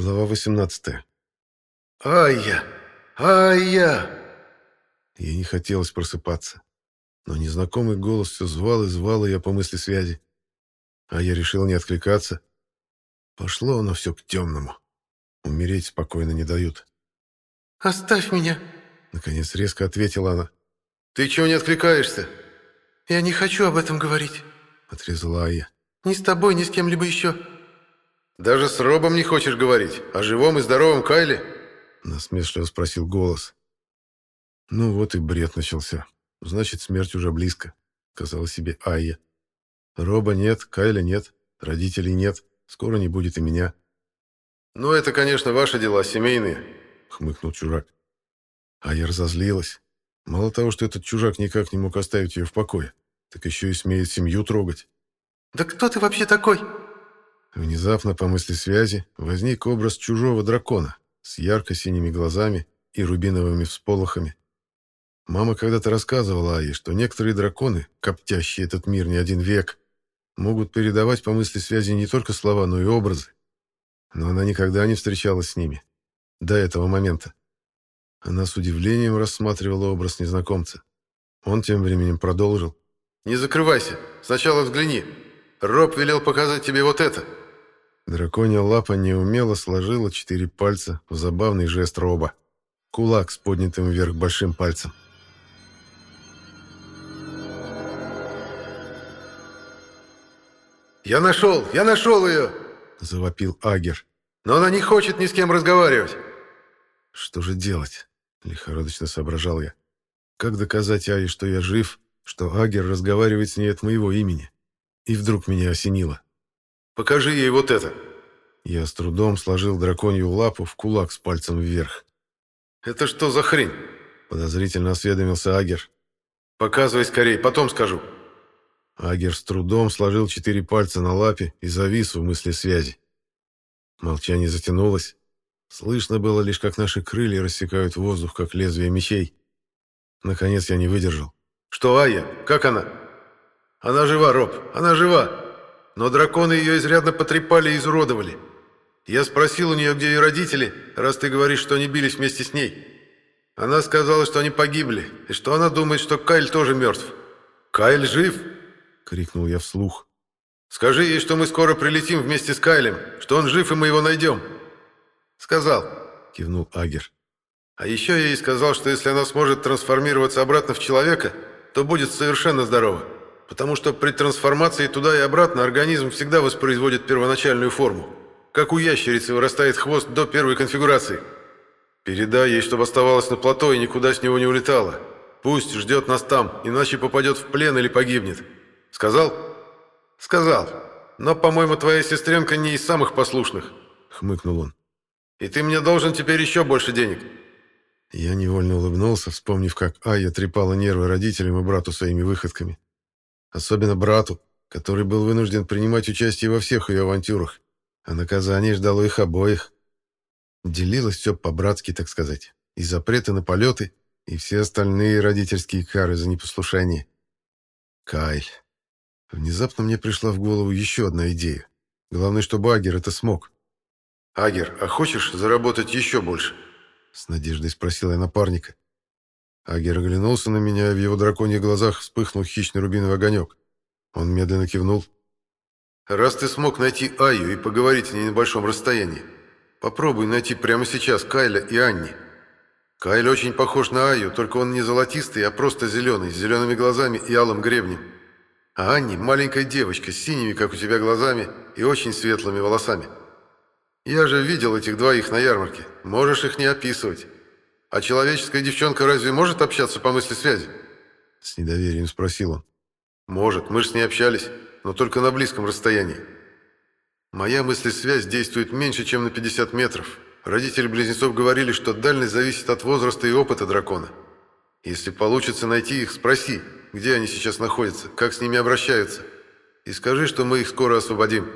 Глава 18. «Ай-я! Ай-я!» Ей не хотелось просыпаться. Но незнакомый голос все звал и звал ее по мысли связи. А я решил не откликаться. Пошло оно все к темному. Умереть спокойно не дают. «Оставь меня!» Наконец резко ответила она. «Ты чего не откликаешься?» «Я не хочу об этом говорить», — отрезала Ая. «Ни с тобой, ни с кем-либо еще». «Даже с Робом не хочешь говорить? О живом и здоровом Кайле?» Насмешливо спросил голос. Ну вот и бред начался. Значит, смерть уже близко, сказала себе Айя. Роба нет, Кайля нет, родителей нет, скоро не будет и меня. «Ну, это, конечно, ваши дела, семейные», — хмыкнул чужак. Айя разозлилась. Мало того, что этот чужак никак не мог оставить ее в покое, так еще и смеет семью трогать. «Да кто ты вообще такой?» Внезапно, по мысли связи, возник образ чужого дракона с ярко-синими глазами и рубиновыми всполохами. Мама когда-то рассказывала Ае, что некоторые драконы, коптящие этот мир не один век, могут передавать по мысли связи не только слова, но и образы. Но она никогда не встречалась с ними. До этого момента. Она с удивлением рассматривала образ незнакомца. Он тем временем продолжил. «Не закрывайся. Сначала взгляни. Роб велел показать тебе вот это». Драконья лапа неумело сложила четыре пальца в забавный жест Роба. Кулак с поднятым вверх большим пальцем. «Я нашел! Я нашел ее!» — завопил Агер. «Но она не хочет ни с кем разговаривать!» «Что же делать?» — лихорадочно соображал я. «Как доказать Ае, что я жив, что Агер разговаривает с ней от моего имени?» И вдруг меня осенило. «Покажи ей вот это!» Я с трудом сложил драконью лапу в кулак с пальцем вверх. «Это что за хрень?» Подозрительно осведомился Агер. «Показывай скорее, потом скажу». Агер с трудом сложил четыре пальца на лапе и завис в мысли связи. Молчание затянулось. Слышно было лишь, как наши крылья рассекают воздух, как лезвие мечей. Наконец я не выдержал. «Что, Ая? Как она?» «Она жива, Роб, она жива. Но драконы ее изрядно потрепали и изуродовали. Я спросил у нее, где ее родители, раз ты говоришь, что они бились вместе с ней. Она сказала, что они погибли, и что она думает, что Кайль тоже мертв. Кайль жив?» — крикнул я вслух. «Скажи ей, что мы скоро прилетим вместе с Кайлем, что он жив, и мы его найдем». «Сказал», — кивнул Агер. «А еще я ей сказал, что если она сможет трансформироваться обратно в человека, то будет совершенно здорова, потому что при трансформации туда и обратно организм всегда воспроизводит первоначальную форму, как у ящерицы вырастает хвост до первой конфигурации. Передай ей, чтобы оставалась на плато и никуда с него не улетала. Пусть ждет нас там, иначе попадет в плен или погибнет. Сказал?» «Сказал. Но, по-моему, твоя сестренка не из самых послушных», — хмыкнул он. И ты мне должен теперь еще больше денег». Я невольно улыбнулся, вспомнив, как Ая трепала нервы родителям и брату своими выходками. Особенно брату, который был вынужден принимать участие во всех ее авантюрах, а наказание ждало их обоих. Делилось все по-братски, так сказать, и запреты на полеты, и все остальные родительские кары за непослушание. Кайль. Внезапно мне пришла в голову еще одна идея. Главное, чтобы Агер это смог. «Агер, а хочешь заработать еще больше?» С надеждой спросил я напарника. Агер оглянулся на меня, и в его драконьих глазах вспыхнул хищный рубиновый огонек. Он медленно кивнул. «Раз ты смог найти Аю и поговорить с ней на большом расстоянии, попробуй найти прямо сейчас Кайля и Анни. Кайль очень похож на Аю, только он не золотистый, а просто зеленый, с зелеными глазами и алым гребнем. А Анни – маленькая девочка с синими, как у тебя, глазами и очень светлыми волосами. Я же видел этих двоих на ярмарке. Можешь их не описывать. А человеческая девчонка разве может общаться по мысли связи? С недоверием спросил он. Может, мы же с ней общались, но только на близком расстоянии. Моя мыслесвязь действует меньше, чем на 50 метров. Родители близнецов говорили, что дальность зависит от возраста и опыта дракона. Если получится найти их, спроси, где они сейчас находятся, как с ними обращаются. И скажи, что мы их скоро освободим.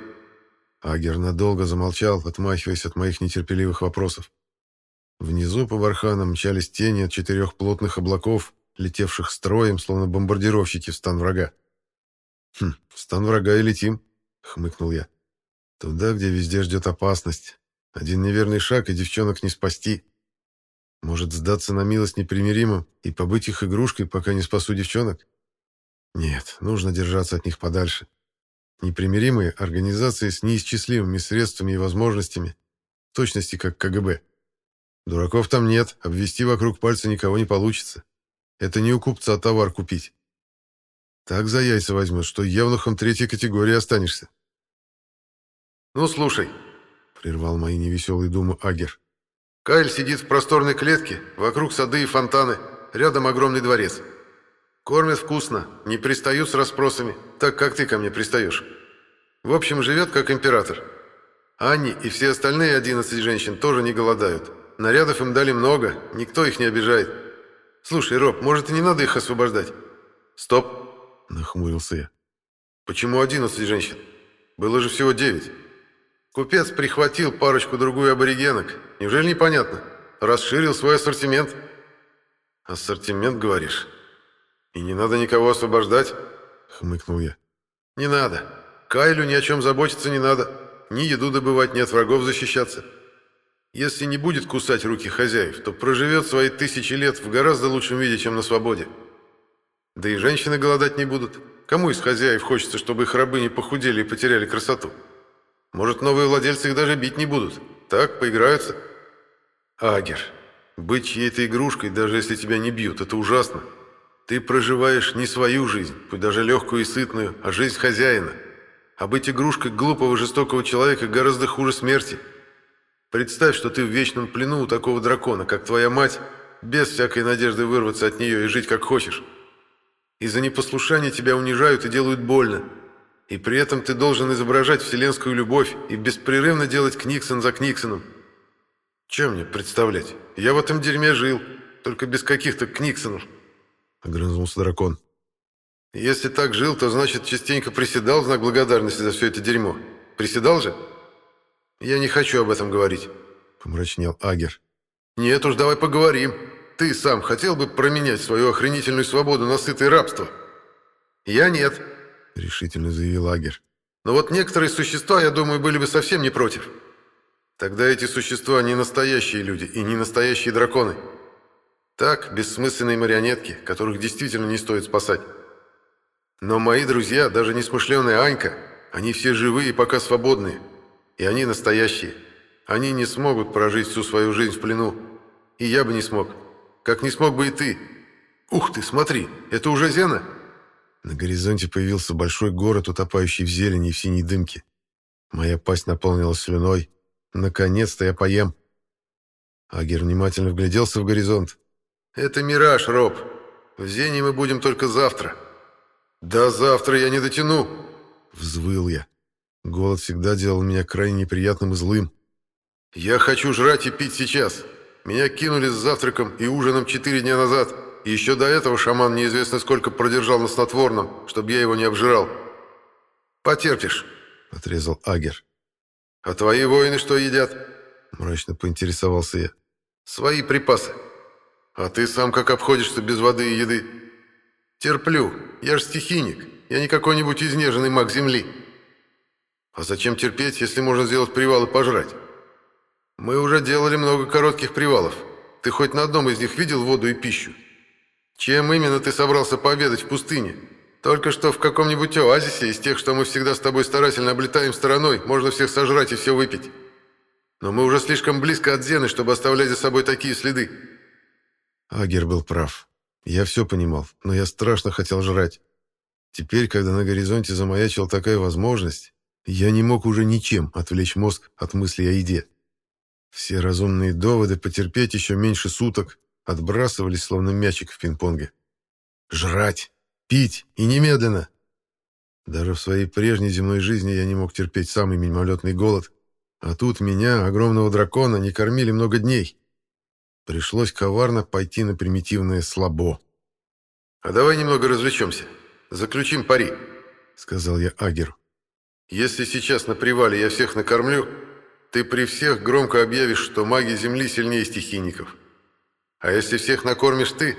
Агер надолго замолчал, отмахиваясь от моих нетерпеливых вопросов. Внизу по барханам мчались тени от четырех плотных облаков, летевших строем, словно бомбардировщики в стан врага. «Хм, в стан врага и летим», — хмыкнул я. «Туда, где везде ждет опасность. Один неверный шаг, и девчонок не спасти. Может, сдаться на милость непримиримым и побыть их игрушкой, пока не спасу девчонок? Нет, нужно держаться от них подальше. Непримиримые организации с неисчислимыми средствами и возможностями, в точности как КГБ. Дураков там нет, обвести вокруг пальца никого не получится. Это не у купца товар купить. Так за яйца возьмут, что евнухом третьей категории останешься. «Ну, слушай», — прервал мои невеселые думы Агер. «Кайль сидит в просторной клетке, вокруг сады и фонтаны, рядом огромный дворец. Кормят вкусно, не пристают с расспросами, так как ты ко мне пристаешь. В общем, живет как император. Анни и все остальные 11 женщин тоже не голодают. Нарядов им дали много, никто их не обижает. Слушай, Роб, может, и не надо их освобождать? Стоп, нахмурился я. Почему 11 женщин? Было же всего 9. Купец прихватил парочку-другую аборигенок. Неужели непонятно? Расширил свой ассортимент. Ассортимент, говоришь? И не надо никого освобождать? Хмыкнул я. Не надо. Кайлю ни о чем заботиться не надо. Ни еду добывать, ни от врагов защищаться. Если не будет кусать руки хозяев, то проживет свои тысячи лет в гораздо лучшем виде, чем на свободе. Да и женщины голодать не будут. Кому из хозяев хочется, чтобы их рабы не похудели и потеряли красоту? Может, новые владельцы их даже бить не будут? Так, поиграются? Агер, быть чьей-то игрушкой, даже если тебя не бьют, это ужасно. Ты проживаешь не свою жизнь, пусть даже легкую и сытную, а жизнь хозяина. А быть игрушкой глупого жестокого человека гораздо хуже смерти – Представь, что ты в вечном плену у такого дракона, как твоя мать, без всякой надежды вырваться от нее и жить как хочешь. Из-за непослушания тебя унижают и делают больно. И при этом ты должен изображать вселенскую любовь и беспрерывно делать Книксон за Книксоном. Чем мне представлять? Я в этом дерьме жил, только без каких-то Книксонов. Огрызнулся дракон. Если так жил, то значит частенько приседал в знак благодарности за все это дерьмо. Приседал же? «Я не хочу об этом говорить», — помрачнел Агер. «Нет уж, давай поговорим. Ты сам хотел бы променять свою охренительную свободу на сытое рабство?» «Я нет», — решительно заявил Агер. «Но вот некоторые существа, я думаю, были бы совсем не против. Тогда эти существа не настоящие люди и не настоящие драконы. Так, бессмысленные марионетки, которых действительно не стоит спасать. Но мои друзья, даже несмышленая Анька, они все живые и пока свободные». И они настоящие. Они не смогут прожить всю свою жизнь в плену. И я бы не смог. Как не смог бы и ты. Ух ты, смотри, это уже Зена?» На горизонте появился большой город, утопающий в зелени и в синей дымке. Моя пасть наполнилась слюной. Наконец-то я поем. Агер внимательно вгляделся в горизонт. «Это мираж, Роб. В Зене мы будем только завтра». «Да завтра я не дотяну!» Взвыл я. Голод всегда делал меня крайне неприятным и злым. «Я хочу жрать и пить сейчас. Меня кинули с завтраком и ужином четыре дня назад, и еще до этого шаман неизвестно сколько продержал на снотворном, чтобы я его не обжирал. Потерпишь», — отрезал Агер. «А твои воины что едят?» — мрачно поинтересовался я. «Свои припасы. А ты сам как обходишься без воды и еды?» «Терплю. Я ж стихийник. Я не какой-нибудь изнеженный маг земли». А зачем терпеть, если можно сделать привал и пожрать? Мы уже делали много коротких привалов. Ты хоть на одном из них видел воду и пищу? Чем именно ты собрался пообедать в пустыне? Только что в каком-нибудь оазисе из тех, что мы всегда с тобой старательно облетаем стороной, можно всех сожрать и все выпить. Но мы уже слишком близко от Зены, чтобы оставлять за собой такие следы. Агер был прав. Я все понимал, но я страшно хотел жрать. Теперь, когда на горизонте замаячила такая возможность, я не мог уже ничем отвлечь мозг от мысли о еде. Все разумные доводы потерпеть еще меньше суток отбрасывались, словно мячик в пинг-понге. Жрать, пить и немедленно. Даже в своей прежней земной жизни я не мог терпеть самый мимолетный голод, а тут меня, огромного дракона, не кормили много дней. Пришлось коварно пойти на примитивное слабо. «А давай немного развлечемся. Заключим пари», — сказал я Агеру. Если сейчас на привале я всех накормлю, ты при всех громко объявишь, что маги Земли сильнее стихийников. А если всех накормишь ты,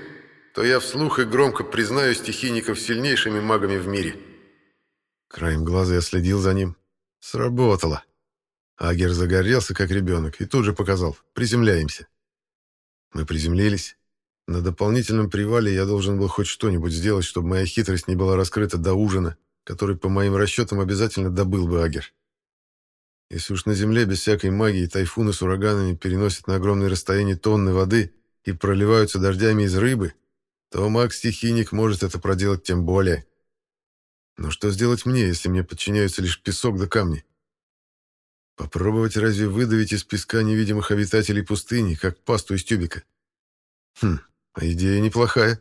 то я вслух и громко признаю стихийников сильнейшими магами в мире». Краем глаза я следил за ним. Сработало. Агер загорелся, как ребенок, и тут же показал «приземляемся». Мы приземлились. На дополнительном привале я должен был хоть что-нибудь сделать, чтобы моя хитрость не была раскрыта до ужина, который, по моим расчетам, обязательно добыл бы Агер. Если уж на Земле без всякой магии тайфуны с ураганами переносят на огромные расстояния тонны воды и проливаются дождями из рыбы, то маг-стихийник может это проделать тем более. Но что сделать мне, если мне подчиняются лишь песок да камни? Попробовать разве выдавить из песка невидимых обитателей пустыни, как пасту из тюбика? Хм, а идея неплохая.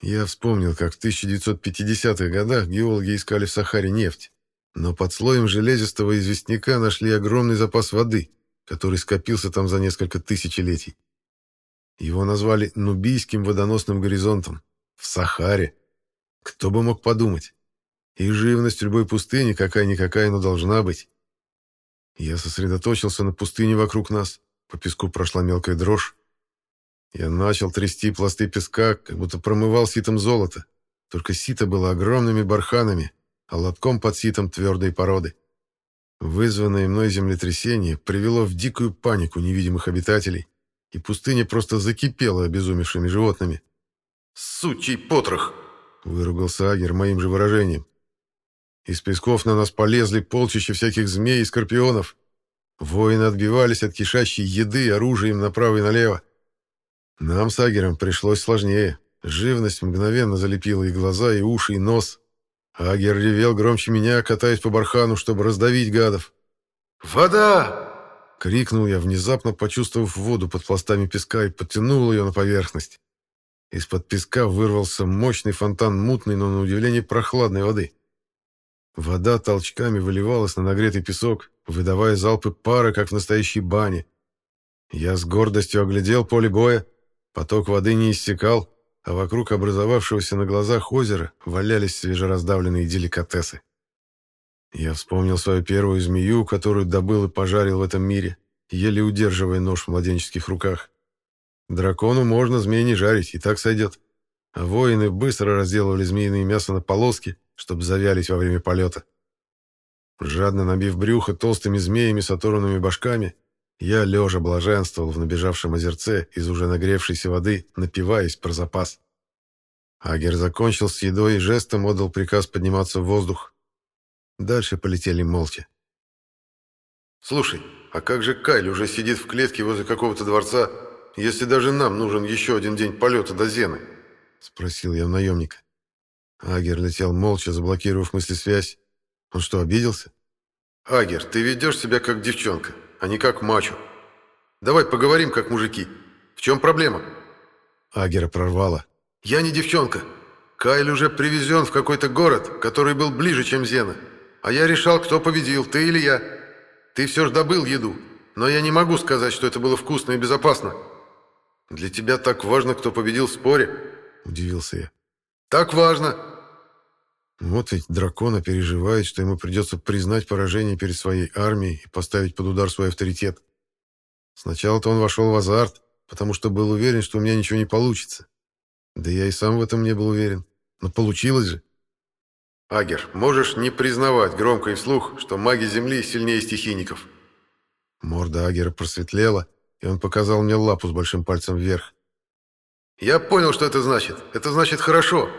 Я вспомнил, как в 1950-х годах геологи искали в Сахаре нефть, но под слоем железистого известняка нашли огромный запас воды, который скопился там за несколько тысячелетий. Его назвали Нубийским водоносным горизонтом. В Сахаре. Кто бы мог подумать? И живность любой пустыни какая-никакая, но должна быть. Я сосредоточился на пустыне вокруг нас. По песку прошла мелкая дрожь. Я начал трясти пласты песка, как будто промывал ситом золото. Только сито было огромными барханами, а лотком под ситом твердой породы. Вызванное мной землетрясение привело в дикую панику невидимых обитателей, и пустыня просто закипела обезумевшими животными. «Сучий потрох!» — выругался Агер моим же выражением. Из песков на нас полезли полчища всяких змей и скорпионов. Воины отбивались от кишащей еды оружием направо и налево. Нам с Агером пришлось сложнее. Живность мгновенно залепила и глаза, и уши, и нос. Агер ревел громче меня, катаясь по бархану, чтобы раздавить гадов. «Вода!» — крикнул я, внезапно почувствовав воду под пластами песка и подтянул ее на поверхность. Из-под песка вырвался мощный фонтан мутной, но на удивление прохладной воды. Вода толчками выливалась на нагретый песок, выдавая залпы пара, как в настоящей бане. Я с гордостью оглядел поле боя. Поток воды не иссякал, а вокруг образовавшегося на глазах озера валялись свежераздавленные деликатесы. Я вспомнил свою первую змею, которую добыл и пожарил в этом мире, еле удерживая нож в младенческих руках. Дракону можно змей не жарить, и так сойдет. А воины быстро разделывали змеиное мясо на полоски, чтобы завялись во время полета. Жадно набив брюхо толстыми змеями с оторванными башками, я, лежа, блаженствовал в набежавшем озерце из уже нагревшейся воды, напиваясь про запас. Агер закончил с едой и жестом отдал приказ подниматься в воздух. Дальше полетели молча. «Слушай, а как же Кайль уже сидит в клетке возле какого-то дворца, если даже нам нужен еще один день полета до Зены?» — спросил я у наемника. Агер летел молча, заблокировав мыслесвязь. Он что, обиделся? «Агер, ты ведешь себя как девчонка, а не как мачо. Давай поговорим как мужики. В чем проблема?» Агера прорвало. «Я не девчонка. Кайл уже привезен в какой-то город, который был ближе, чем Зена. А я решал, кто победил, ты или я. Ты все же добыл еду, но я не могу сказать, что это было вкусно и безопасно. Для тебя так важно, кто победил в споре?» Удивился я. «Так важно!» Вот ведь дракона переживает, что ему придется признать поражение перед своей армией и поставить под удар свой авторитет. Сначала-то он вошел в азарт, потому что был уверен, что у меня ничего не получится. Да я и сам в этом не был уверен. Но получилось же. Агер, можешь не признавать громко и вслух, что маги Земли сильнее стихийников. Морда Агера просветлела, и он показал мне лапу с большим пальцем вверх. «Я понял, что это значит. Это значит хорошо.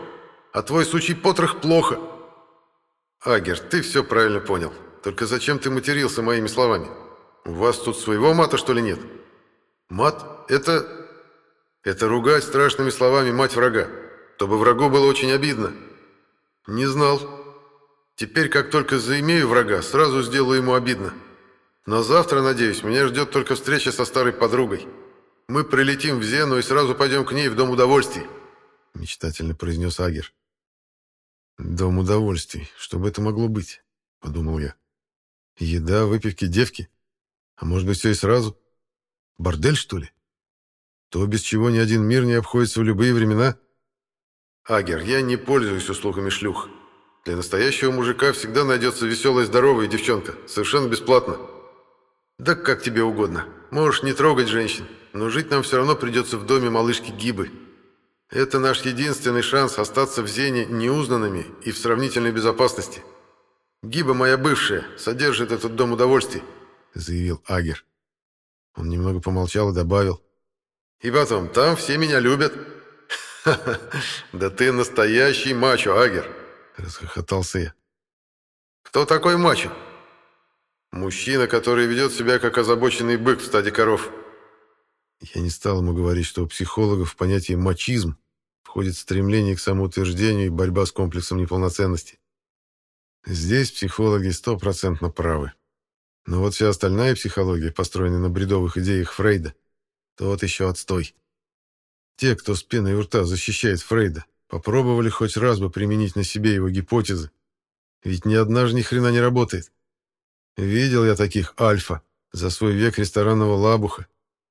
А твой сучий потрох плохо». «Агер, ты все правильно понял. Только зачем ты матерился моими словами? У вас тут своего мата, что ли, нет? Мат — это... Это ругать страшными словами мать врага, чтобы врагу было очень обидно. Не знал. Теперь, как только заимею врага, сразу сделаю ему обидно. Но завтра, надеюсь, меня ждет только встреча со старой подругой». Мы прилетим в Зену и сразу пойдем к ней в Дом удовольствий», — мечтательно произнес Агер. «Дом удовольствий. Что бы это могло быть?» — подумал я. «Еда, выпивки, девки? А может быть, все и сразу? Бордель, что ли? То, без чего ни один мир не обходится в любые времена?» «Агер, я не пользуюсь услугами шлюх. Для настоящего мужика всегда найдется веселая здоровая девчонка, совершенно бесплатно. Да как тебе угодно. Можешь не трогать женщин, но жить нам все равно придется в доме малышки Гибы. Это наш единственный шанс остаться в Зене неузнанными и в сравнительной безопасности. Гиба моя бывшая, содержит этот дом удовольствий. — заявил Агер. Он немного помолчал и добавил. «И потом, там все меня любят». «Да ты настоящий мачо, Агер!» — расхохотался я. «Кто такой мачо?» «Мужчина, который ведет себя как озабоченный бык в стаде коров». Я не стал ему говорить, что у психологов в понятие «мачизм» входит стремление к самоутверждению и борьба с комплексом неполноценности. Здесь психологи стопроцентно правы. Но вот вся остальная психология, построенная на бредовых идеях Фрейда, тот еще отстой. Те, кто с пеной у рта защищает Фрейда, попробовали хоть раз бы применить на себе его гипотезы. Ведь ни одна же ни хрена не работает. Видел я таких альфа за свой век ресторанного лабуха.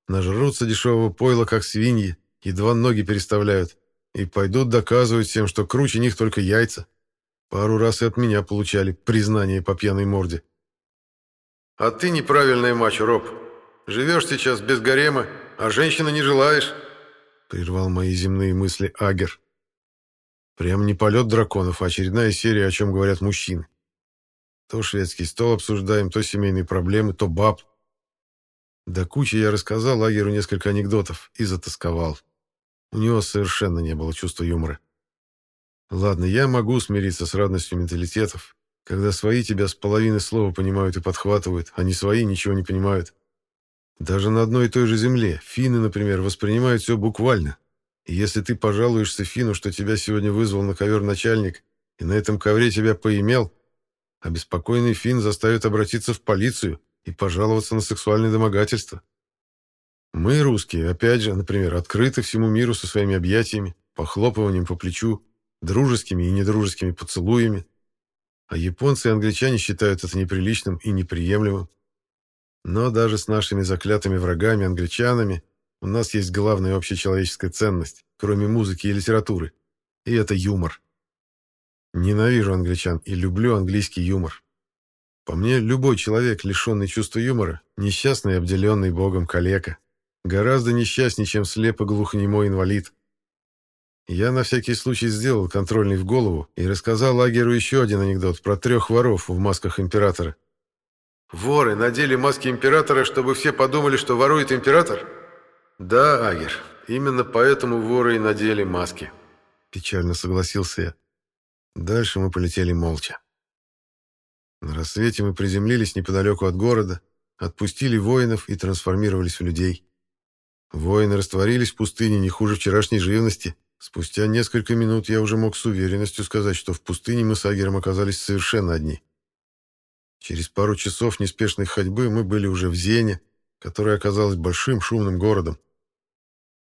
Нажрутся дешевого пойла, как свиньи, едва ноги переставляют, и пойдут доказывать всем, что круче них только яйца. Пару раз и от меня получали признание по пьяной морде. «А ты неправильный мачо, Роб. Живешь сейчас без гарема, а женщины не желаешь», — прервал мои земные мысли Агер. Прям не полет драконов, а очередная серия, о чем говорят мужчины. То шведский стол обсуждаем, то семейные проблемы, то баб. До кучи я рассказал Агеру несколько анекдотов и затасковал. У него совершенно не было чувства юмора. Ладно, я могу смириться с радостью менталитетов, когда свои тебя с половины слова понимают и подхватывают, а не свои ничего не понимают. Даже на одной и той же земле финны, например, воспринимают все буквально. И если ты пожалуешься фину, что тебя сегодня вызвал на ковер начальник, и на этом ковре тебя поимел, обеспокоенный фин заставит обратиться в полицию и пожаловаться на сексуальное домогательство. Мы, русские, опять же, например, открыты всему миру со своими объятиями, похлопыванием по плечу, дружескими и недружескими поцелуями, а японцы и англичане считают это неприличным и неприемлемым. Но даже с нашими заклятыми врагами, англичанами, у нас есть главная общечеловеческая ценность, кроме музыки и литературы, и это юмор. Ненавижу англичан и люблю английский юмор. По мне, любой человек, лишенный чувства юмора, несчастный и обделенный богом калека, гораздо несчастнее, чем слепо-глухонемой инвалид. Я на всякий случай сделал контрольный в голову и рассказал Агеру еще один анекдот про трех воров в масках императора. «Воры надели маски императора, чтобы все подумали, что ворует император?» «Да, Агер, именно поэтому воры и надели маски», — печально согласился я. Дальше мы полетели молча. На рассвете мы приземлились неподалеку от города, отпустили воинов и трансформировались в людей. Воины растворились в пустыне не хуже вчерашней живности — Спустя несколько минут я уже мог с уверенностью сказать, что в пустыне мы с Агером оказались совершенно одни. Через пару часов неспешной ходьбы мы были уже в Зене, которая оказалась большим шумным городом.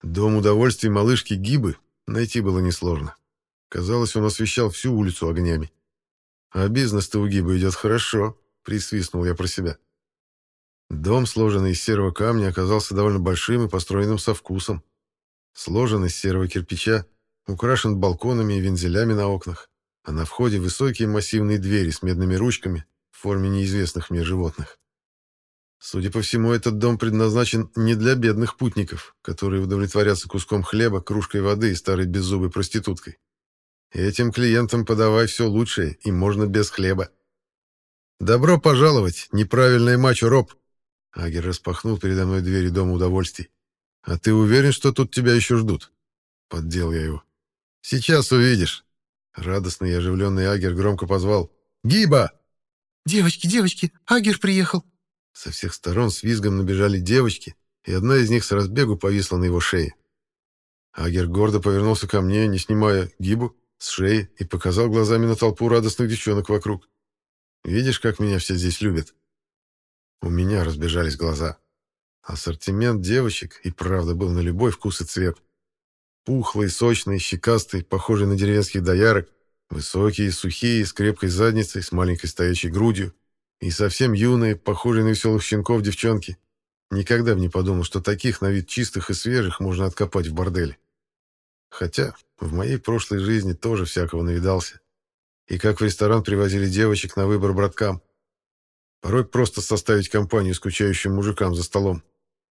Дом удовольствий малышки Гибы найти было несложно. Казалось, он освещал всю улицу огнями. «А бизнес-то у Гибы идет хорошо», — присвистнул я про себя. Дом, сложенный из серого камня, оказался довольно большим и построенным со вкусом. Сложен из серого кирпича, украшен балконами и вензелями на окнах, а на входе высокие массивные двери с медными ручками в форме неизвестных мне животных. Судя по всему, этот дом предназначен не для бедных путников, которые удовлетворятся куском хлеба, кружкой воды и старой беззубой проституткой. Этим клиентам подавай все лучшее, и можно без хлеба. «Добро пожаловать, неправильный мачо Роб!» Агер распахнул передо мной двери дома удовольствий. «А ты уверен, что тут тебя еще ждут?» Поддел я его. «Сейчас увидишь». Радостный и оживленный Агер громко позвал. «Гиба!» «Девочки, девочки, Агер приехал!» Со всех сторон с визгом набежали девочки, и одна из них с разбегу повисла на его шее. Агер гордо повернулся ко мне, не снимая гибу с шеи, и показал глазами на толпу радостных девчонок вокруг. «Видишь, как меня все здесь любят?» У меня разбежались глаза. Ассортимент девочек и правда был на любой вкус и цвет. Пухлый, сочный, щекастый, похожий на деревенских доярок, высокие, сухие, с крепкой задницей, с маленькой стоячей грудью, и совсем юные, похожие на веселых щенков девчонки. Никогда бы не подумал, что таких на вид чистых и свежих можно откопать в борделе. Хотя в моей прошлой жизни тоже всякого навидался. И как в ресторан привозили девочек на выбор браткам. Порой просто составить компанию скучающим мужикам за столом.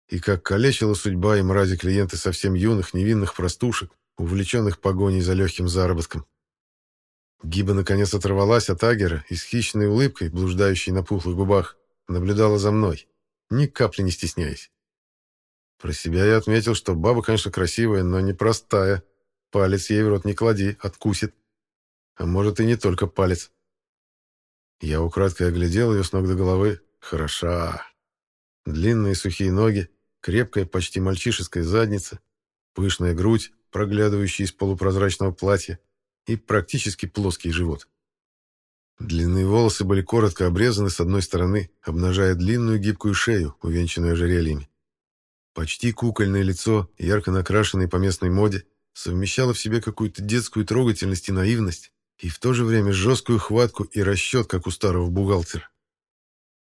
И как калечила судьба и мрази клиенты совсем юных, невинных простушек, увлеченных погоней за легким заработком. Гиба наконец оторвалась от Агера и с хищной улыбкой, блуждающей на пухлых губах, наблюдала за мной, ни капли не стесняясь. Про себя я отметил, что баба, конечно, красивая, но непростая. Палец ей в рот не клади, откусит. А может и не только палец. Я украдкой оглядел ее с ног до головы. Хороша. Длинные сухие ноги, крепкая, почти мальчишеская задница, пышная грудь, проглядывающая из полупрозрачного платья, и практически плоский живот. Длинные волосы были коротко обрезаны с одной стороны, обнажая длинную гибкую шею, увенчанную ожерельями. Почти кукольное лицо, ярко накрашенное по местной моде, совмещало в себе какую-то детскую трогательность и наивность, и в то же время жесткую хватку и расчет, как у старого бухгалтера.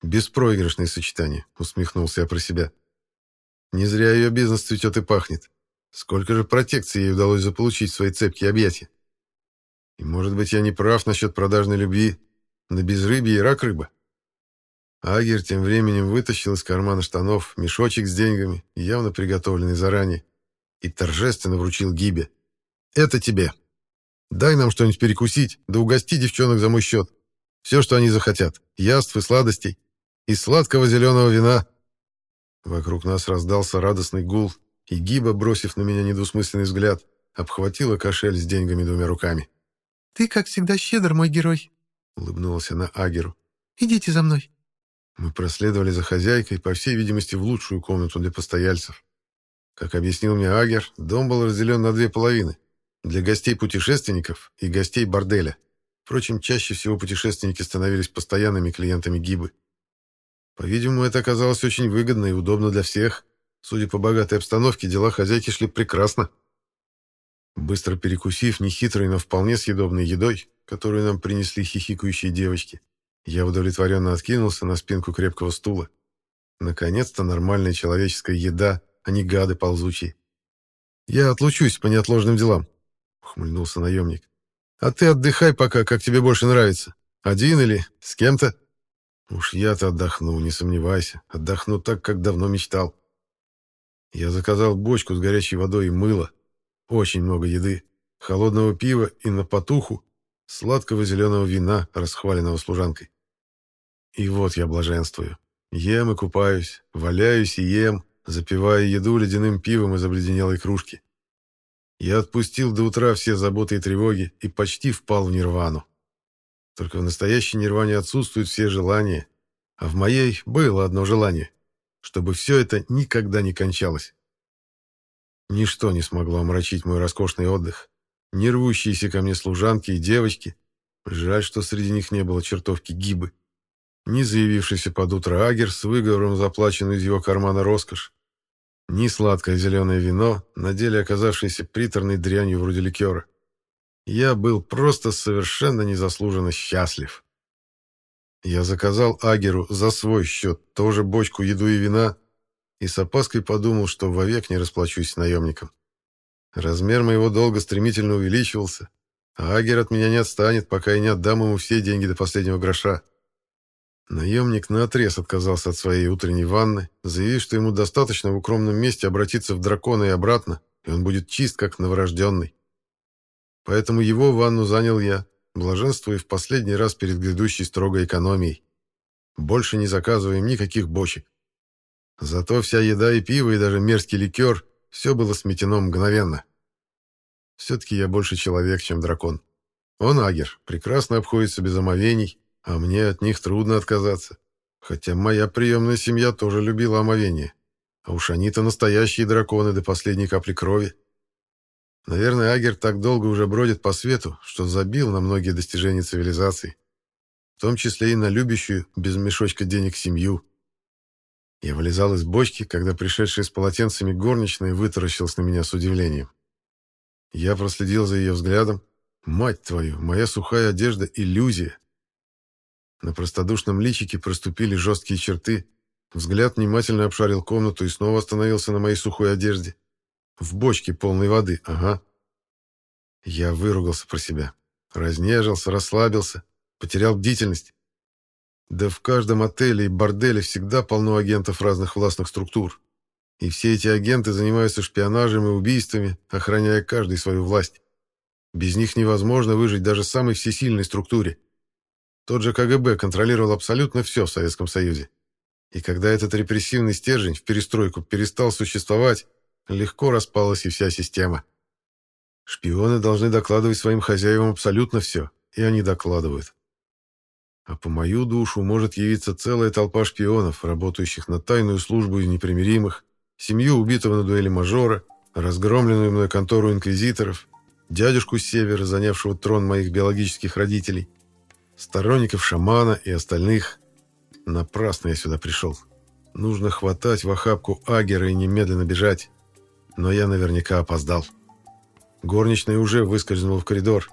«Беспроигрышное сочетание», — усмехнулся я про себя. «Не зря ее бизнес цветет и пахнет. Сколько же протекции ей удалось заполучить в свои цепкие объятия? И, может быть, я не прав насчет продажной любви на безрыбье и рак рыба?» Агер тем временем вытащил из кармана штанов мешочек с деньгами, явно приготовленный заранее, и торжественно вручил Гибе. «Это тебе. Дай нам что-нибудь перекусить, да угости девчонок за мой счет. Все, что они захотят. Яств и сладостей. И сладкого зеленого вина». Вокруг нас раздался радостный гул, и Гиба, бросив на меня недвусмысленный взгляд, обхватила кошель с деньгами двумя руками. «Ты, как всегда, щедр, мой герой», — улыбнулась она Агеру. «Идите за мной». Мы проследовали за хозяйкой, по всей видимости, в лучшую комнату для постояльцев. Как объяснил мне Агер, дом был разделен на две половины. Для гостей-путешественников и гостей борделя. Впрочем, чаще всего путешественники становились постоянными клиентами гибы. По-видимому, это оказалось очень выгодно и удобно для всех. Судя по богатой обстановке, дела хозяйки шли прекрасно. Быстро перекусив нехитрой, но вполне съедобной едой, которую нам принесли хихикающие девочки, я удовлетворенно откинулся на спинку крепкого стула. Наконец-то нормальная человеческая еда, а не гады ползучие. «Я отлучусь по неотложным делам», — ухмыльнулся наемник. «А ты отдыхай пока, как тебе больше нравится. Один или с кем-то?» «Уж я-то отдохну, не сомневайся. Отдохну так, как давно мечтал». Я заказал бочку с горячей водой и мыло. Очень много еды, холодного пива и на потуху сладкого зеленого вина, расхваленного служанкой. И вот я блаженствую. Ем и купаюсь, валяюсь и ем, запивая еду ледяным пивом из обледенелой кружки. Я отпустил до утра все заботы и тревоги и почти впал в нирвану. Только в настоящей нирване отсутствуют все желания, а в моей было одно желание, чтобы все это никогда не кончалось. Ничто не смогло омрачить мой роскошный отдых. Не рвущиеся ко мне служанки и девочки. Жаль, что среди них не было чертовки гибы ни заявившийся под утро агер с выговором заплаченный из его кармана роскошь, ни сладкое зеленое вино, на деле оказавшееся приторной дрянью вроде ликера. Я был просто совершенно незаслуженно счастлив. Я заказал Агеру за свой счет тоже бочку еду и вина и с опаской подумал, что вовек не расплачусь с наемником. Размер моего долга стремительно увеличивался, а Агер от меня не отстанет, пока я не отдам ему все деньги до последнего гроша. Наемник наотрез отказался от своей утренней ванны, заявив, что ему достаточно в укромном месте обратиться в дракона и обратно, и он будет чист, как новорожденный. Поэтому его ванну занял я, блаженствуя в последний раз перед грядущей строгой экономией. Больше не заказываем никаких бочек. Зато вся еда и пиво, и даже мерзкий ликер — все было сметено мгновенно. Все-таки я больше человек, чем дракон. Он, Агер, прекрасно обходится без омовений, а мне от них трудно отказаться. Хотя моя приемная семья тоже любила омовение. А уж они-то настоящие драконы до последней капли крови. Наверное, Агер так долго уже бродит по свету, что забил на многие достижения цивилизации. В том числе и на любящую, без мешочка денег, семью. Я вылезал из бочки, когда пришедшая с полотенцами горничная вытаращилась на меня с удивлением. Я проследил за ее взглядом. Мать твою, моя сухая одежда — иллюзия. На простодушном личике проступили жесткие черты. Взгляд внимательно обшарил комнату и снова остановился на моей сухой одежде. В бочке полной воды, ага. Я выругался про себя. Разнежился, расслабился, потерял бдительность. Да в каждом отеле и борделе всегда полно агентов разных властных структур. И все эти агенты занимаются шпионажем и убийствами, охраняя каждый свою власть. Без них невозможно выжить даже самой всесильной структуре. Тот же КГБ контролировал абсолютно все в Советском Союзе. И когда этот репрессивный стержень в перестройку перестал существовать, легко распалась и вся система. Шпионы должны докладывать своим хозяевам абсолютно все, и они докладывают. А по мою душу может явиться целая толпа шпионов, работающих на тайную службу из непримиримых, семью убитого на дуэли мажора, разгромленную мной контору инквизиторов, дядюшку с севера, занявшего трон моих биологических родителей, сторонников шамана и остальных. Напрасно я сюда пришел. Нужно хватать в охапку Агера и немедленно бежать. Но я наверняка опоздал. Горничная уже выскользнула в коридор.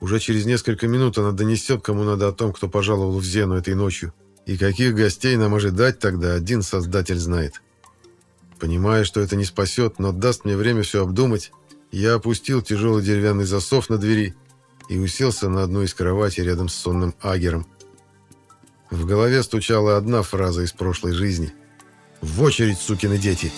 Уже через несколько минут она донесет кому надо о том, кто пожаловал в Зену этой ночью. И каких гостей нам ожидать тогда, один Создатель знает. Понимая, что это не спасет, но даст мне время все обдумать, я опустил тяжелый деревянный засов на двери и уселся на одну из кроватей рядом с сонным Агером. В голове стучала одна фраза из прошлой жизни. «В очередь, сукины дети!»